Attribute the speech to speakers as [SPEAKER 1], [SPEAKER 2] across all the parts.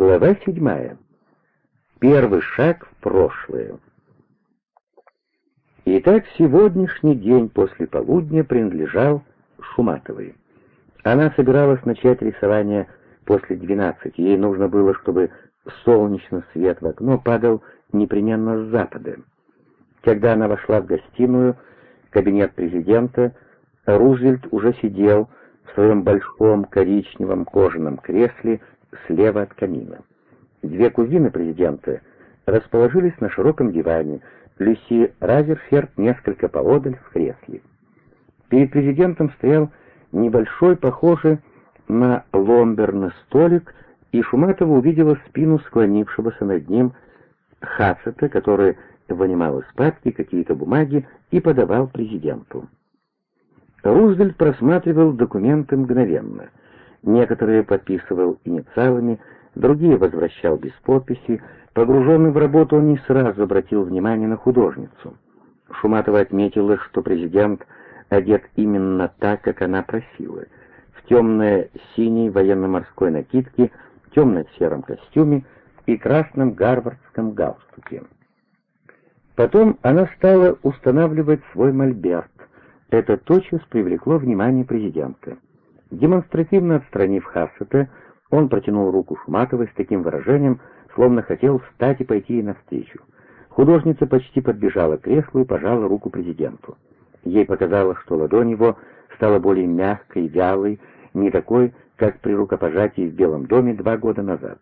[SPEAKER 1] Глава седьмая. Первый шаг в прошлое. Итак, сегодняшний день после полудня принадлежал Шуматовой. Она собиралась начать рисование после двенадцати. Ей нужно было, чтобы солнечный свет в окно падал непременно с запада. Когда она вошла в гостиную, кабинет президента, Рузвельт уже сидел в своем большом коричневом кожаном кресле слева от камина. Две кузины президента расположились на широком диване, Люси Разерферд несколько поодаль в кресле. Перед президентом стоял небольшой, похожий на ломберный столик, и Шуматова увидела спину склонившегося над ним Хацета, который вынимал из папки какие-то бумаги и подавал президенту. Рузвельт просматривал документы мгновенно. Некоторые подписывал инициалами, другие возвращал без подписи. Погруженный в работу, он не сразу обратил внимание на художницу. Шуматова отметила, что президент одет именно так, как она просила, в темно-синей военно-морской накидке, темно-сером костюме и красном гарвардском галстуке. Потом она стала устанавливать свой мольберт. Это тотчас привлекло внимание президента. Демонстративно отстранив Хассета, он протянул руку Шуматовой с таким выражением, словно хотел встать и пойти ей навстречу. Художница почти подбежала к креслу и пожала руку президенту. Ей показалось, что ладонь его стала более мягкой, вялой, не такой, как при рукопожатии в Белом доме два года назад.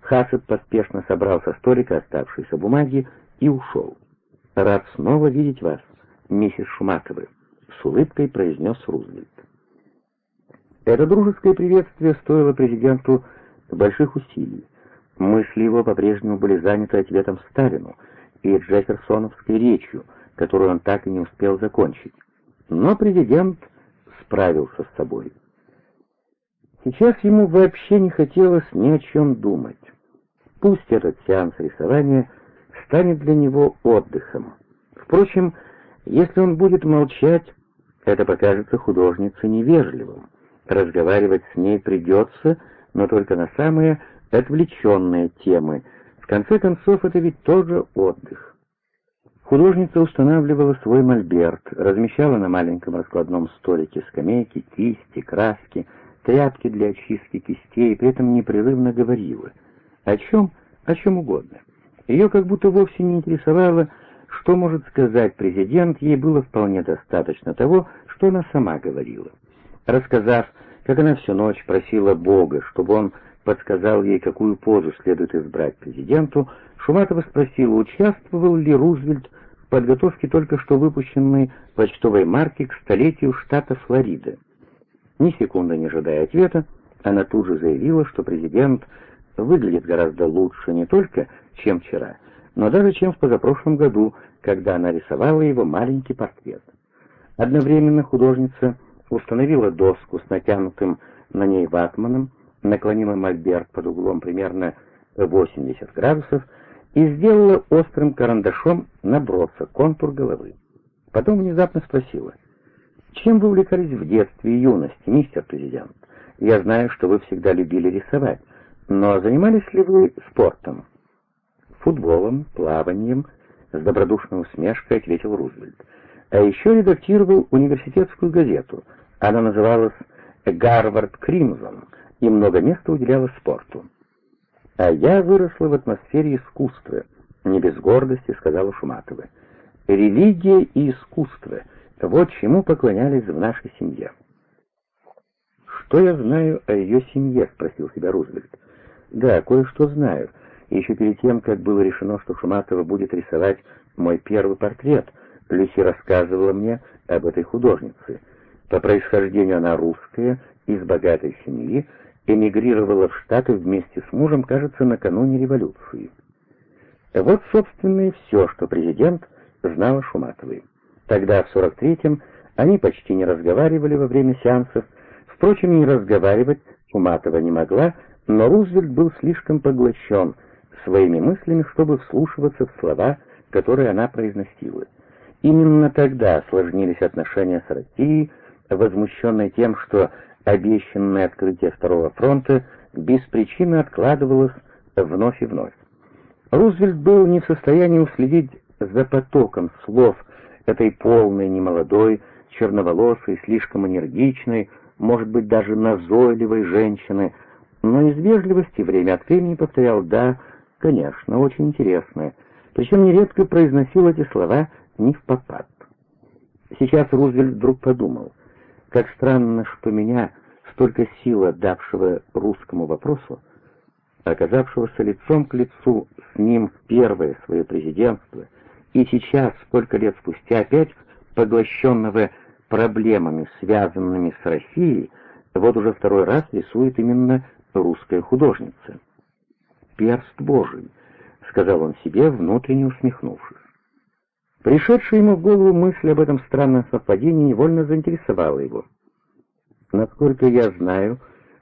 [SPEAKER 1] Хассет поспешно собрал со столика оставшиеся бумаги и ушел. «Рад снова видеть вас, миссис Шуматова», — с улыбкой произнес Рузвельт. Это дружеское приветствие стоило президенту больших усилий. Мысли его по-прежнему были заняты ответом Сталину и Джефферсоновской речью, которую он так и не успел закончить. Но президент справился с собой. Сейчас ему вообще не хотелось ни о чем думать. Пусть этот сеанс рисования станет для него отдыхом. Впрочем, если он будет молчать, это покажется художнице невежливым. Разговаривать с ней придется, но только на самые отвлеченные темы. В конце концов, это ведь тоже отдых. Художница устанавливала свой мольберт, размещала на маленьком раскладном столике скамейки, кисти, краски, тряпки для очистки кистей, и при этом непрерывно говорила. О чем? О чем угодно. Ее как будто вовсе не интересовало, что может сказать президент, ей было вполне достаточно того, что она сама говорила. Рассказав, как она всю ночь просила Бога, чтобы он подсказал ей, какую позу следует избрать президенту, Шуматова спросила, участвовал ли Рузвельт в подготовке только что выпущенной почтовой марки к столетию штата Флорида. Ни секунды не ожидая ответа, она тут же заявила, что президент выглядит гораздо лучше не только, чем вчера, но даже чем в позапрошлом году, когда она рисовала его маленький портрет. Одновременно художница установила доску с натянутым на ней ватманом, наклонила мольберт под углом примерно 80 градусов и сделала острым карандашом набросок, контур головы. Потом внезапно спросила, «Чем вы увлекались в детстве и юности, мистер президент? Я знаю, что вы всегда любили рисовать, но занимались ли вы спортом?» «Футболом, плаванием», — с добродушной усмешкой ответил Рузвельт. «А еще редактировал университетскую газету. Она называлась «Гарвард Кримзон» и много места уделяла спорту. «А я выросла в атмосфере искусства», — не без гордости сказала Шуматова. «Религия и искусство — вот чему поклонялись в нашей семье». «Что я знаю о ее семье?» — спросил себя Рузвельт. «Да, кое-что знаю. Еще перед тем, как было решено, что Шуматова будет рисовать мой первый портрет, Люси рассказывала мне об этой художнице. По происхождению она русская, из богатой семьи, эмигрировала в Штаты вместе с мужем, кажется, накануне революции. Вот, собственно, и все, что президент знал о Шуматовой. Тогда, в 43-м, они почти не разговаривали во время сеансов. Впрочем, не разговаривать Шуматова не могла, но Рузвельт был слишком поглощен своими мыслями, чтобы вслушиваться в слова, которые она произносила. Именно тогда осложнились отношения с Россией, возмущенной тем, что обещанное открытие Второго фронта без причины откладывалось вновь и вновь. Рузвельт был не в состоянии уследить за потоком слов этой полной, немолодой, черноволосой, слишком энергичной, может быть, даже назойливой женщины, но из вежливости время от времени повторял «да», конечно, очень интересно, причем нередко произносил эти слова не в попад. Сейчас Рузвельт вдруг подумал, как странно, что меня, столько сил отдавшего русскому вопросу, оказавшегося лицом к лицу с ним в первое свое президентство, и сейчас, сколько лет спустя, опять поглощенного проблемами, связанными с Россией, вот уже второй раз рисует именно русская художница. «Перст Божий», — сказал он себе, внутренне усмехнувшись. Пришедшая ему в голову мысль об этом странном совпадении невольно заинтересовала его. «Насколько я знаю,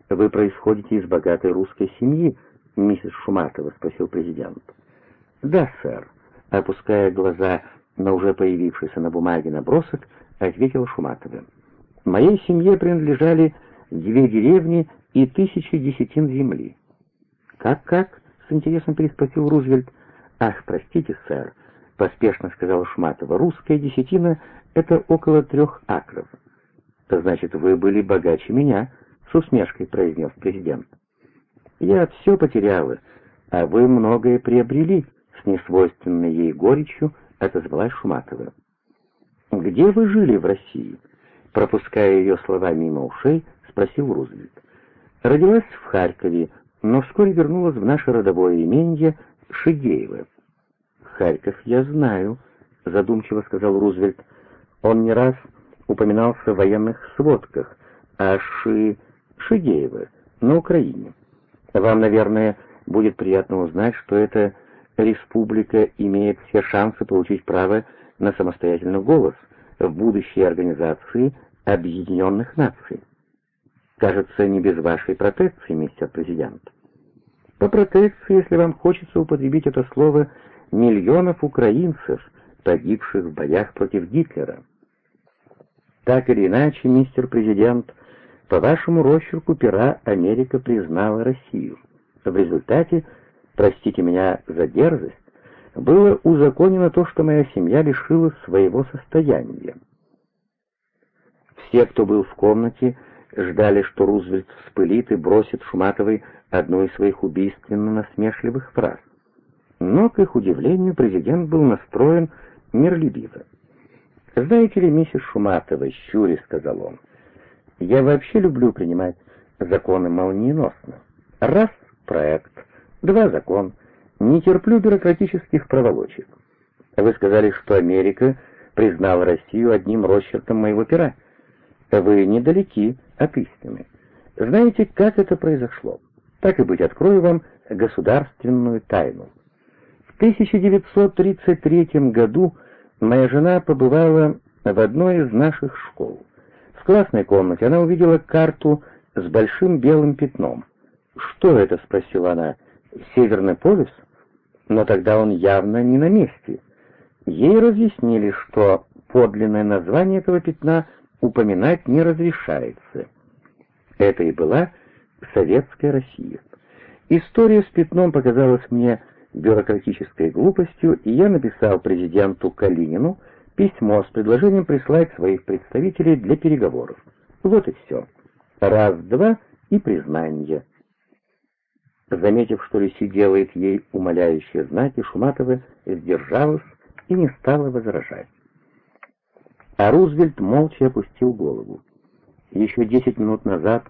[SPEAKER 1] вы происходите из богатой русской семьи, миссис Шуматова?» — спросил президент. «Да, сэр», — опуская глаза на уже появившийся на бумаге набросок, ответила Шуматова. «Моей семье принадлежали две деревни и тысячи десятин земли». «Как-как?» — с интересом переспросил Рузвельт. «Ах, простите, сэр», — поспешно сказала Шуматова, — «русская десятина — это около трех акров». «Значит, вы были богаче меня», — с усмешкой произнес президент. «Я все потеряла, а вы многое приобрели», — с несвойственной ей горечью отозвалась Шуматова. «Где вы жили в России?» Пропуская ее слова мимо ушей, спросил Рузвельт. «Родилась в Харькове, но вскоре вернулась в наше родовое имение Шигеево». «Харьков я знаю», — задумчиво сказал Рузвельт. «Он не раз упоминался в военных сводках, а Ши... Шигеево на Украине. Вам, наверное, будет приятно узнать, что эта республика имеет все шансы получить право на самостоятельный голос в будущей организации Объединенных Наций. Кажется, не без вашей протекции, мистер президент. По протекции, если вам хочется употребить это слово, миллионов украинцев, погибших в боях против Гитлера. Так или иначе, мистер президент, по вашему росчерку пера Америка признала Россию. В результате, простите меня за дерзость, было узаконено то, что моя семья лишилась своего состояния. Все, кто был в комнате, ждали, что Рузвельт вспылит и бросит Шуматовой одну из своих убийственно насмешливых фраз. Но, к их удивлению, президент был настроен миролюбиво. «Знаете ли, миссис Шуматова, щури», — сказал он, — «я вообще люблю принимать законы молниеносно. Раз — проект, два — закон, не терплю бюрократических проволочек. Вы сказали, что Америка признала Россию одним росчерком моего пера. Вы недалеки от истины. Знаете, как это произошло? Так и быть, открою вам государственную тайну. В 1933 году моя жена побывала в одной из наших школ. В классной комнате она увидела карту с большим белым пятном. «Что это?» — спросила она. «Северный полюс?» но тогда он явно не на месте. Ей разъяснили, что подлинное название этого пятна упоминать не разрешается. Это и была советская Россия. История с пятном показалась мне бюрократической глупостью, и я написал президенту Калинину письмо с предложением прислать своих представителей для переговоров. Вот и все. Раз-два и признание. Заметив, что Люси делает ей умоляющие знаки, Шуматова сдержалась и не стала возражать. А Рузвельт молча опустил голову. Еще десять минут назад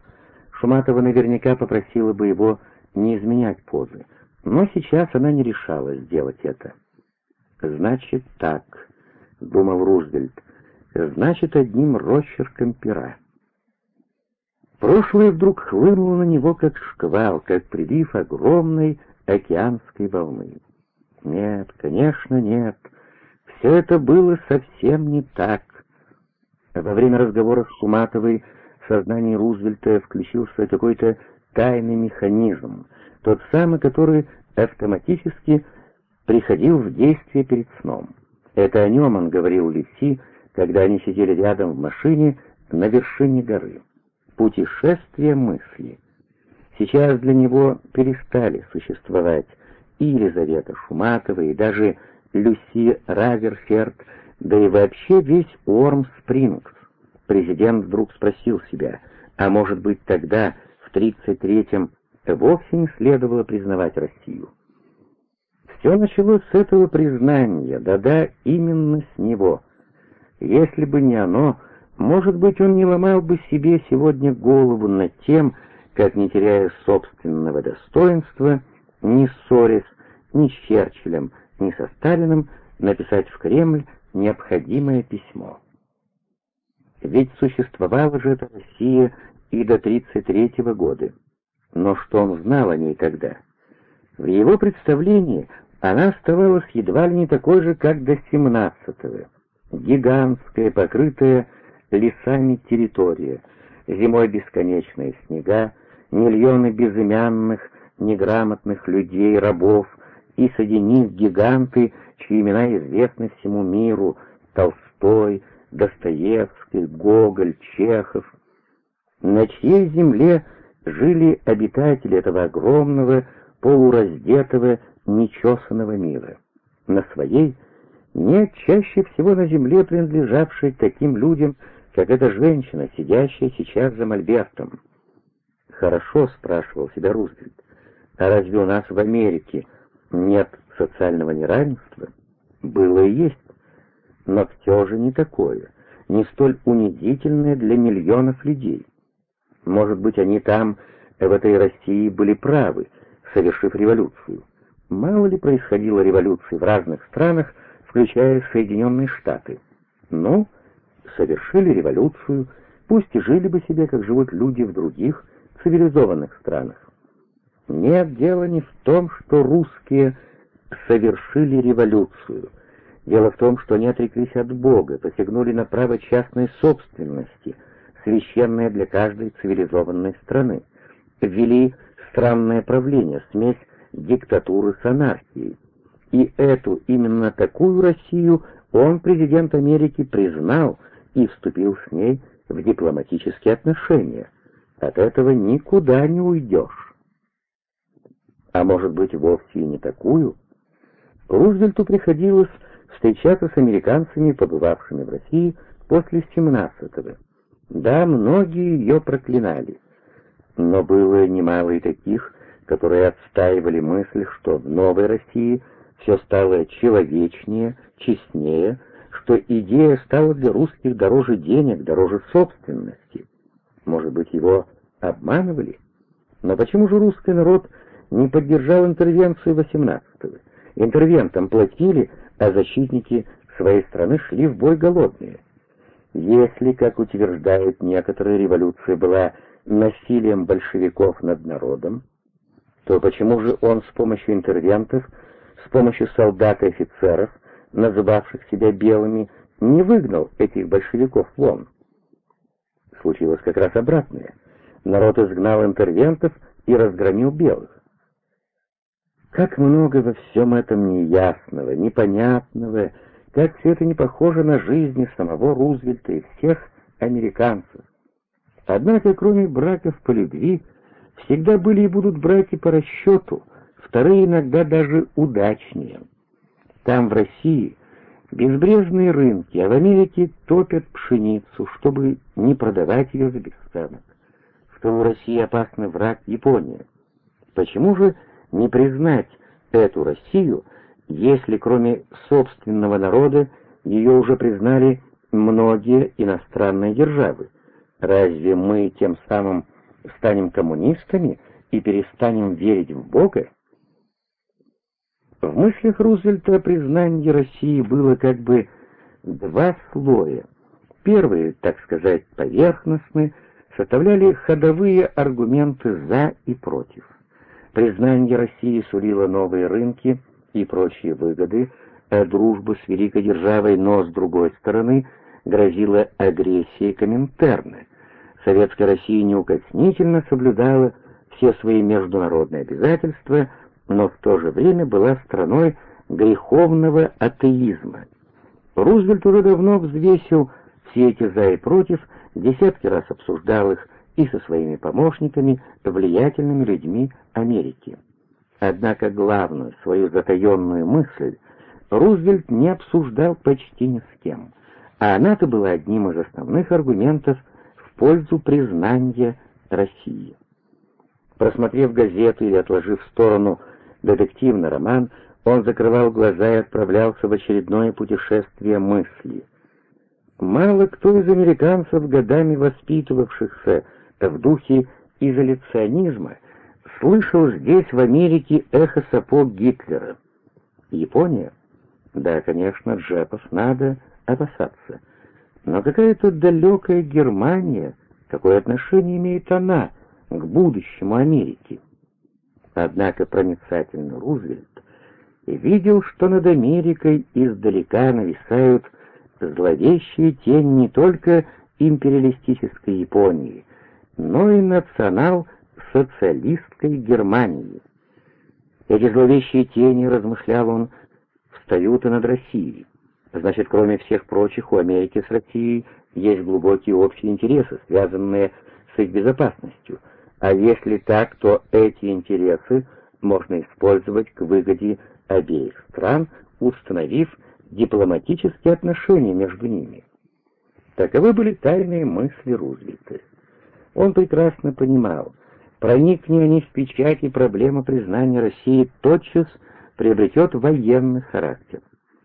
[SPEAKER 1] Шуматова наверняка попросила бы его не изменять позы, но сейчас она не решалась сделать это. «Значит так», — думал Рузвельт, — «значит одним росчерком пера». Прошлое вдруг хлынуло на него, как шквал, как прилив огромной океанской волны. Нет, конечно, нет. Все это было совсем не так. Во время разговора с Суматовой в сознании Рузвельта включился какой-то тайный механизм, тот самый, который автоматически приходил в действие перед сном. Это о нем он говорил Лиси, когда они сидели рядом в машине на вершине горы. Путешествие мысли. Сейчас для него перестали существовать и Елизавета Шуматова, и даже Люси Раверферд, да и вообще весь Уорм Спрингс. Президент вдруг спросил себя, а может быть тогда, в 33-м, вовсе не следовало признавать Россию. Все началось с этого признания, да-да, именно с него. Если бы не оно, может быть, он не ломал бы себе сегодня голову над тем, как, не теряя собственного достоинства, не ссорясь ни с Черчиллем, ни со Сталиным, написать в Кремль необходимое письмо. Ведь существовала же эта Россия и до 1933 года. Но что он знал о ней тогда? В его представлении она оставалась едва ли не такой же, как до 17-го. Гигантская, покрытая лесами территория, зимой бесконечные снега, миллионы безымянных, неграмотных людей, рабов, и среди них гиганты, чьи имена известны всему миру, Толстой, Достоевский, Гоголь, Чехов. На чьей земле жили обитатели этого огромного, полураздетого, нечесанного мира? На своей? Нет, чаще всего на земле, принадлежавшей таким людям, как эта женщина, сидящая сейчас за мольбертом. «Хорошо», — спрашивал себя Рузвельт, — «а разве у нас в Америке нет социального неравенства?» «Было и есть, но все же не такое, не столь унизительное для миллионов людей. Может быть, они там, в этой России, были правы, совершив революцию. Мало ли происходило революций в разных странах, включая Соединенные Штаты. Ну, совершили революцию, пусть и жили бы себе, как живут люди в других цивилизованных странах. Нет, дело не в том, что русские совершили революцию. Дело в том, что они отреклись от Бога, посягнули на право частной собственности, священное для каждой цивилизованной страны. Ввели странное правление, смесь диктатуры с анархией. И эту, именно такую Россию он, президент Америки, признал и вступил с ней в дипломатические отношения. От этого никуда не уйдешь. А может быть, вовсе и не такую? Рузвельту приходилось встречаться с американцами, побывавшими в России после 17-го. Да, многие ее проклинали. Но было немало и таких, которые отстаивали мысль, что в новой России все стало человечнее, честнее, что идея стала для русских дороже денег, дороже собственности. Может быть, его обманывали? Но почему же русский народ не поддержал интервенцию 18-го? Интервентам платили, а защитники своей страны шли в бой голодные. Если, как утверждают некоторые, революция была насилием большевиков над народом, то почему же он с помощью интервентов, с помощью солдат и офицеров, называвших себя белыми, не выгнал этих большевиков вон. Случилось как раз обратное. Народ изгнал интервентов и разгромил белых. Как много во всем этом неясного, непонятного, как все это не похоже на жизнь самого Рузвельта и всех американцев. Однако, кроме браков по любви, всегда были и будут браки по расчету, вторые иногда даже удачнее. Там, в России, безбрежные рынки, а в Америке топят пшеницу, чтобы не продавать ее за бесценок. В России опасный враг Япония. Почему же не признать эту Россию, если кроме собственного народа ее уже признали многие иностранные державы? Разве мы тем самым станем коммунистами и перестанем верить в Бога? В мыслях Рузвельта признание России было как бы два слоя. Первый, так сказать, поверхностный, составляли ходовые аргументы «за» и «против». Признание России сулило новые рынки и прочие выгоды, а дружба с великой державой, но, с другой стороны, грозила агрессией Коминтерна. Советская Россия неукоснительно соблюдала все свои международные обязательства – но в то же время была страной греховного атеизма. Рузвельт уже давно взвесил все эти «за» и «против», десятки раз обсуждал их и со своими помощниками, влиятельными людьми Америки. Однако главную свою затаенную мысль Рузвельт не обсуждал почти ни с кем, а она-то была одним из основных аргументов в пользу признания России. Просмотрев газету или отложив в сторону детективный роман, он закрывал глаза и отправлялся в очередное путешествие мысли. Мало кто из американцев, годами воспитывавшихся в духе изоляционизма, слышал здесь, в Америке, эхо сапог Гитлера. Япония? Да, конечно, джепов надо опасаться. Но какая тут далекая Германия, какое отношение имеет она к будущему Америки? Однако проницательный Рузвельт видел, что над Америкой издалека нависают зловещие тени не только империалистической Японии, но и национал-социалистской Германии. Эти зловещие тени, размышлял он, встают и над Россией. Значит, кроме всех прочих, у Америки с Россией есть глубокие общие интересы, связанные с их безопасностью. А если так, то эти интересы можно использовать к выгоде обеих стран, установив дипломатические отношения между ними. Таковы были тайные мысли Рузвельта. Он прекрасно понимал, проникни они в печать и проблема признания России тотчас приобретет военный характер.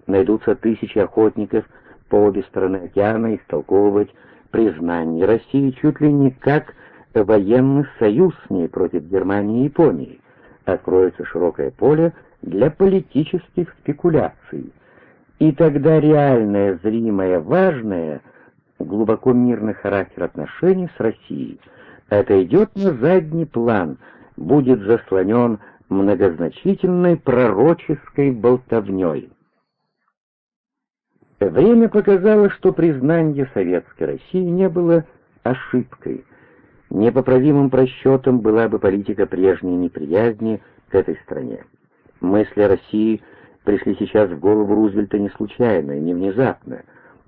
[SPEAKER 1] Найдутся тысячи охотников по обе стороны океана истолковывать признание России чуть ли не как военный союз с ней против Германии и Японии. Откроется широкое поле для политических спекуляций. И тогда реальное, зримое, важное, глубоко мирный характер отношений с Россией отойдет на задний план, будет заслонен многозначительной пророческой болтовней. Время показало, что признание Советской России не было ошибкой. Непоправимым просчетом была бы политика прежней неприязни к этой стране. Мысли России пришли сейчас в голову Рузвельта не случайно и не внезапно.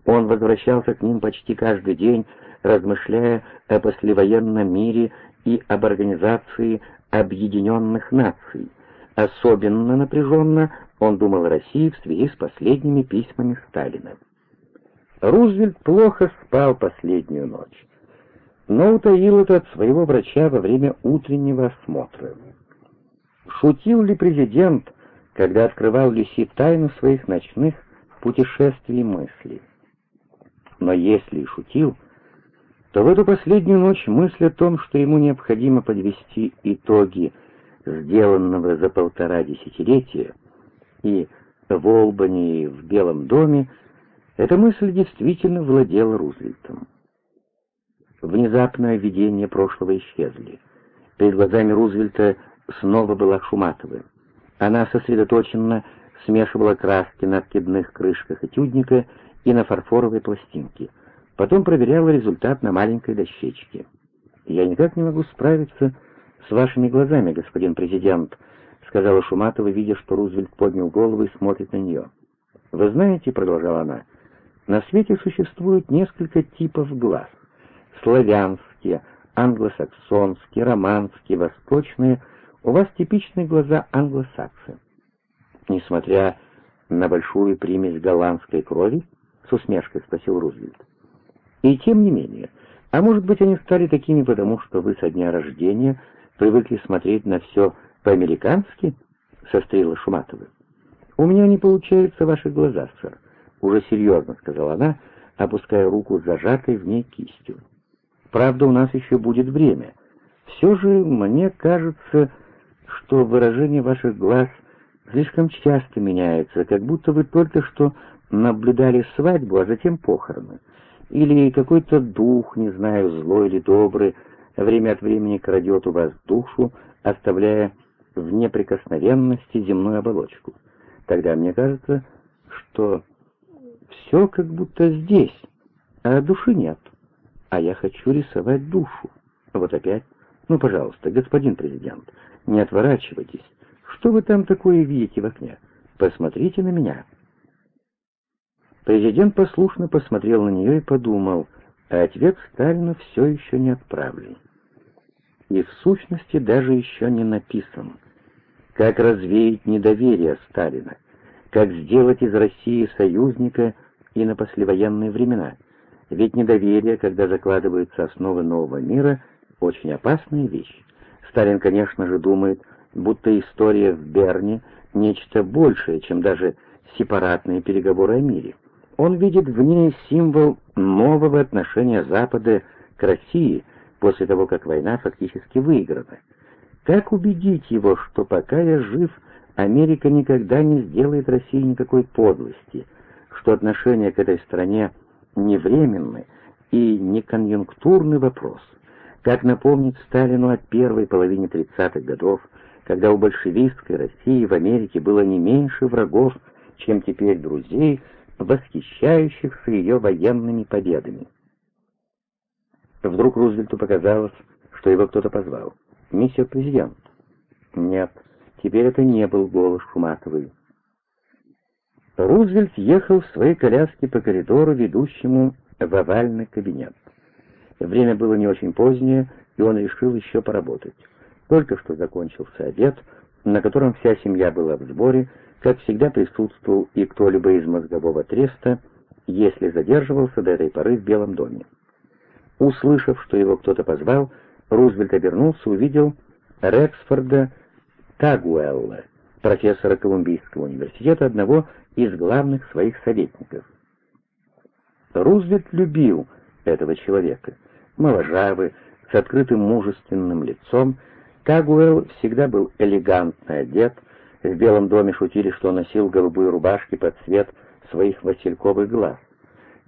[SPEAKER 1] Он возвращался к ним почти каждый день, размышляя о послевоенном мире и об организации Объединенных Наций. Особенно напряженно он думал о России в связи с последними письмами Сталина. Рузвельт плохо спал последнюю ночь, но утаил это от своего врача во время утреннего осмотра. Шутил ли президент, когда открывал Люси тайну своих ночных путешествий мыслей? Но если и шутил, то в эту последнюю ночь мысль о том, что ему необходимо подвести итоги сделанного за полтора десятилетия, и в Олбани, и в Белом доме, эта мысль действительно владела Рузвельтом. Внезапное видение прошлого исчезли. Перед глазами Рузвельта снова была Шуматова. Она сосредоточенно смешивала краски на откидных крышках этюдника и на фарфоровой пластинке. Потом проверяла результат на маленькой дощечке. «Я никак не могу справиться с вашими глазами, господин президент», — сказала Шуматова, видя, что Рузвельт поднял голову и смотрит на нее. «Вы знаете», — продолжала она, — «на свете существует несколько типов глаз. Славянские, англосаксонские, романские, восточные. У вас типичные глаза англосаксы. Несмотря на большую примесь голландской крови, с усмешкой спросил Рузвельт. И тем не менее, а может быть они стали такими потому, что вы со дня рождения привыкли смотреть на все по-американски? Сострила Шуматова. У меня не получаются ваши глаза, сэр. Уже серьезно, сказала она, опуская руку с зажатой в ней кистью. Правда, у нас еще будет время. Все же мне кажется, что выражение ваших глаз слишком часто меняется, как будто вы только что наблюдали свадьбу, а затем похороны. Или какой-то дух, не знаю, злой или добрый, время от времени крадет у вас душу, оставляя в неприкосновенности земную оболочку. Тогда мне кажется, что все как будто здесь, а души нет. А я хочу рисовать душу. Вот опять. Ну, пожалуйста, господин президент, не отворачивайтесь. Что вы там такое видите в окне? Посмотрите на меня. Президент послушно посмотрел на нее и подумал, а ответ Сталина все еще не отправлен. и в сущности даже еще не написан. Как развеять недоверие Сталина, как сделать из России союзника и на послевоенные времена. Ведь недоверие, когда закладываются основы нового мира, очень опасная вещь. Сталин, конечно же, думает, будто история в Берне — нечто большее, чем даже сепаратные переговоры о мире. Он видит в ней символ нового отношения Запада к России после того, как война фактически выиграна. Как убедить его, что пока я жив, Америка никогда не сделает России никакой подлости, что отношение к этой стране не временный и не конъюнктурный вопрос? Как напомнить Сталину о первой половине 30-х годов, когда у большевистской России в Америке было не меньше врагов, чем теперь друзей, восхищающихся ее военными победами. Вдруг Рузвельту показалось, что его кто-то позвал. «Миссия президент». Нет, теперь это не был голос Шуматовой. Рузвельт ехал в своей коляске по коридору, ведущему в овальный кабинет. Время было не очень позднее, и он решил еще поработать. Только что закончился обед, на котором вся семья была в сборе, как всегда присутствовал и кто-либо из мозгового треста, если задерживался до этой поры в Белом доме. Услышав, что его кто-то позвал, Рузвельт обернулся, увидел Рексфорда Тагуэлла, профессора Колумбийского университета, одного из главных своих советников. Рузвельт любил этого человека, моложавый, с открытым мужественным лицом, Тагуэлл всегда был элегантно одет, в Белом доме шутили, что носил голубые рубашки под цвет своих васильковых глаз.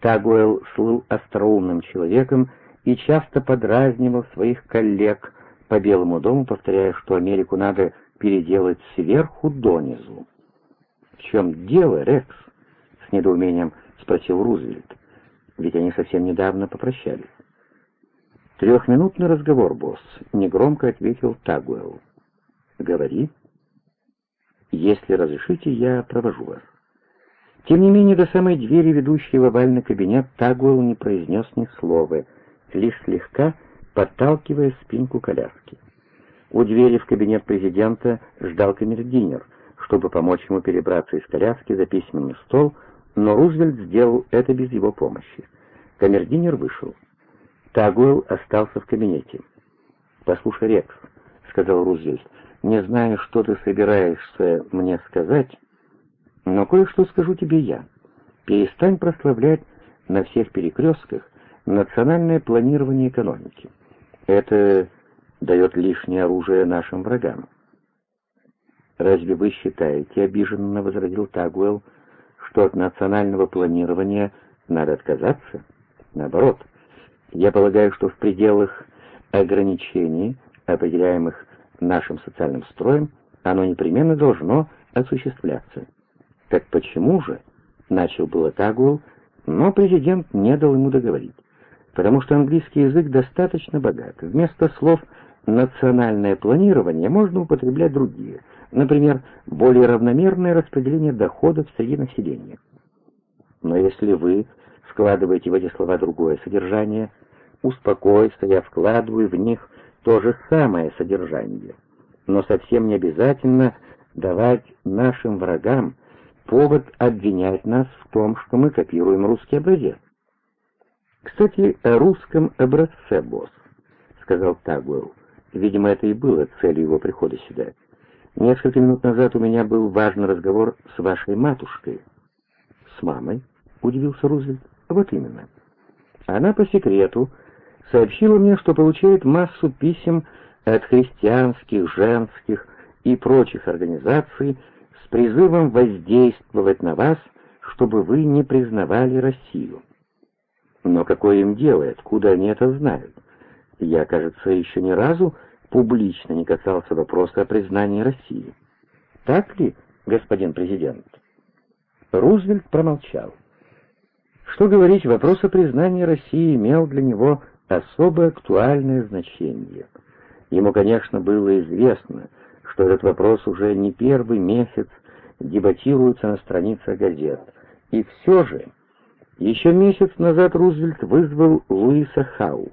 [SPEAKER 1] Тагуэлл слыл остроумным человеком и часто подразнивал своих коллег по Белому дому, повторяя, что Америку надо переделать сверху донизу. «В чем дело, Рекс?» — с недоумением спросил Рузвельт. Ведь они совсем недавно попрощались. «Трехминутный разговор, босс», — негромко ответил Тагуэлл. «Говори». Если разрешите, я провожу вас. Тем не менее, до самой двери, ведущей в овальный кабинет, Тагуэлл не произнес ни слова, лишь слегка подталкивая спинку коляски. У двери в кабинет президента ждал камердинер, чтобы помочь ему перебраться из коляски за письменный стол, но Рузвельт сделал это без его помощи. Камердинер вышел. Тагуэлл остался в кабинете. «Послушай, Рекс», — сказал Рузвельт, не знаю, что ты собираешься мне сказать, но кое-что скажу тебе я. Перестань прославлять на всех перекрестках национальное планирование экономики. Это дает лишнее оружие нашим врагам. «Разве вы считаете, — обиженно возразил Тагуэлл, — что от национального планирования надо отказаться? Наоборот, я полагаю, что в пределах ограничений, определяемых нашим социальным строем, оно непременно должно осуществляться. Так почему же? Начал было Тагуэлл, но президент не дал ему договорить, потому что английский язык достаточно богат. Вместо слов «национальное планирование» можно употреблять другие, например, более равномерное распределение доходов среди населения. Но если вы вкладываете в эти слова другое содержание, успокойся, я вкладываю в них то же самое содержание, но совсем не обязательно давать нашим врагам повод обвинять нас в том, что мы копируем русский образец. «Кстати, о русском образце, босс», — сказал Тагуэлл. Видимо, это и было целью его прихода сюда. «Несколько минут назад у меня был важный разговор с вашей матушкой». «С мамой?» — удивился Рузвельт. «Вот именно. Она по секрету сообщила мне, что получает массу писем от христианских, женских и прочих организаций с призывом воздействовать на вас, чтобы вы не признавали Россию. Но какое им дело, откуда они это знают? Я, кажется, еще ни разу публично не касался вопроса о признании России. Так ли, господин президент? Рузвельт промолчал. Что говорить, вопрос о признании России имел для него особо актуальное значение. Ему, конечно, было известно, что этот вопрос уже не первый месяц дебатируется на страницах газет. И все же, еще месяц назад Рузвельт вызвал Луиса Хау,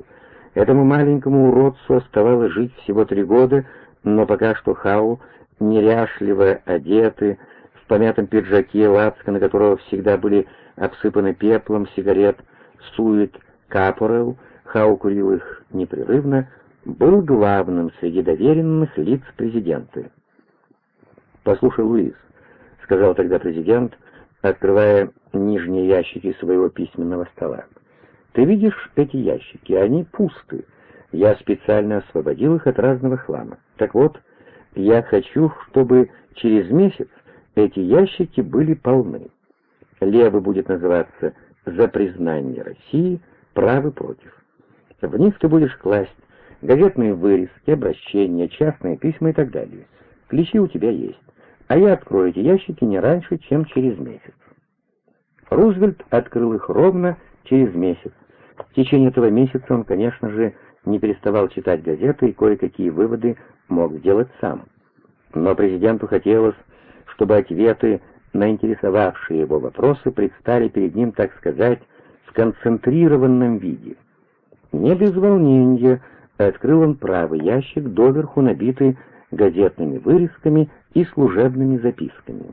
[SPEAKER 1] Этому маленькому уродцу оставалось жить всего три года, но пока что Хау, неряшливо одетый, в помятом пиджаке, лацко, на которого всегда были обсыпаны пеплом сигарет, сует капорел, Хау курил их непрерывно, был главным среди доверенных лиц президента. «Послушай, Луис», — сказал тогда президент, открывая нижние ящики своего письменного стола. «Ты видишь эти ящики? Они пусты. Я специально освободил их от разного хлама. Так вот, я хочу, чтобы через месяц эти ящики были полны. Левый будет называться «За признание России», правый «Против». В них ты будешь класть газетные вырезки, обращения, частные письма и так далее. Ключи у тебя есть, а я открою эти ящики не раньше, чем через месяц. Рузвельт открыл их ровно через месяц. В течение этого месяца он, конечно же, не переставал читать газеты и кое-какие выводы мог сделать сам. Но президенту хотелось, чтобы ответы на интересовавшие его вопросы предстали перед ним, так сказать, в концентрированном виде. Не без волнения открыл он правый ящик, доверху набитый газетными вырезками и служебными записками.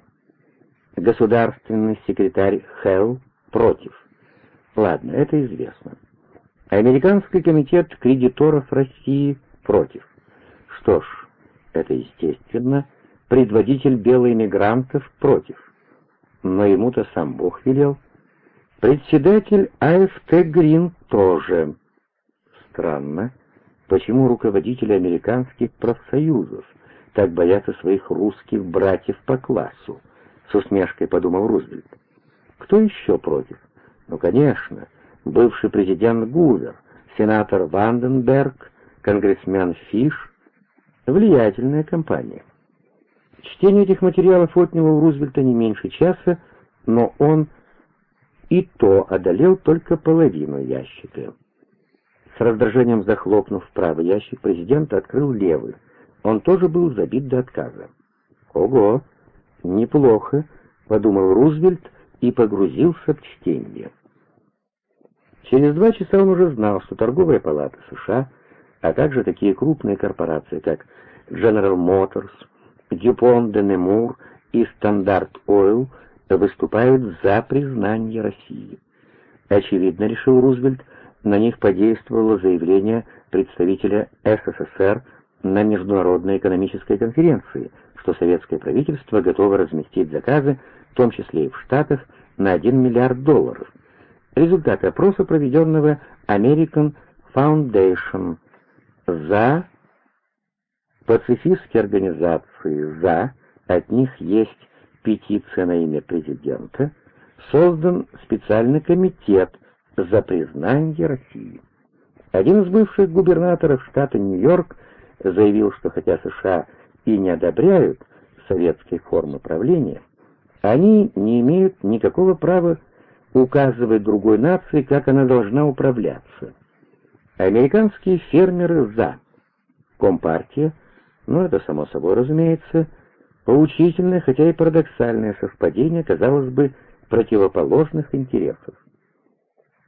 [SPEAKER 1] Государственный секретарь Хелл против. Ладно, это известно. Американский комитет кредиторов России против. Что ж, это естественно, предводитель белоэмигрантов против. Но ему-то сам Бог велел. Председатель АФТ Грин тоже. Странно, почему руководители американских профсоюзов так боятся своих русских братьев по классу, с усмешкой подумал Рузвельт. Кто еще против? Ну, конечно, бывший президент Гувер, сенатор Ванденберг, конгрессмен Фиш. Влиятельная компания. Чтение этих материалов отняло у Рузвельта не меньше часа, но он и то одолел только половину ящика. С раздражением захлопнув правый ящик, президент открыл левый. Он тоже был забит до отказа. «Ого! Неплохо!» — подумал Рузвельт и погрузился в чтение. Через два часа он уже знал, что торговая палата США, а также такие крупные корпорации, как General Motors, DuPont de Nemours и Standard Oil, выступают за признание России. Очевидно, решил Рузвельт, на них подействовало заявление представителя СССР на Международной экономической конференции, что советское правительство готово разместить заказы, в том числе и в Штатах, на 1 миллиард долларов. Результаты опроса, проведенного American Foundation за пацифистские организации «За», от них есть петиция на имя президента, создан специальный комитет за признание России. Один из бывших губернаторов штата Нью-Йорк заявил, что хотя США и не одобряют советской формы правления, они не имеют никакого права указывать другой нации, как она должна управляться. Американские фермеры «за». Компартия, ну это само собой разумеется, поучительное, хотя и парадоксальное совпадение, казалось бы, противоположных интересов.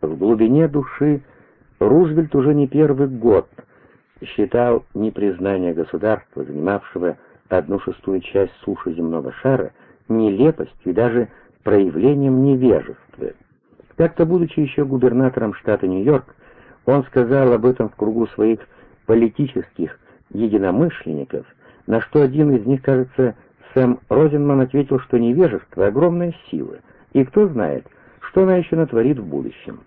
[SPEAKER 1] В глубине души Рузвельт уже не первый год считал непризнание государства, занимавшего одну шестую часть суши земного шара, нелепостью и даже проявлением невежества. Как-то будучи еще губернатором штата Нью-Йорк, он сказал об этом в кругу своих политических единомышленников, на что один из них, кажется, Сэм Розенман ответил, что невежество — огромная сила, и кто знает, что она еще натворит в будущем.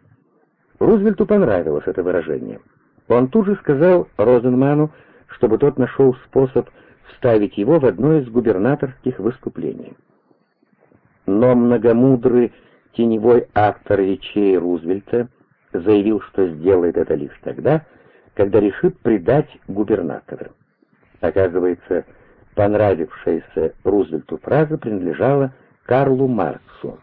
[SPEAKER 1] Рузвельту понравилось это выражение. Он тут же сказал Розенману, чтобы тот нашел способ вставить его в одно из губернаторских выступлений. Но многомудрый теневой автор речей Рузвельта заявил, что сделает это лишь тогда, когда решит предать губернатора. Оказывается, понравившаяся Рузвельту фраза принадлежала Карлу Марксу.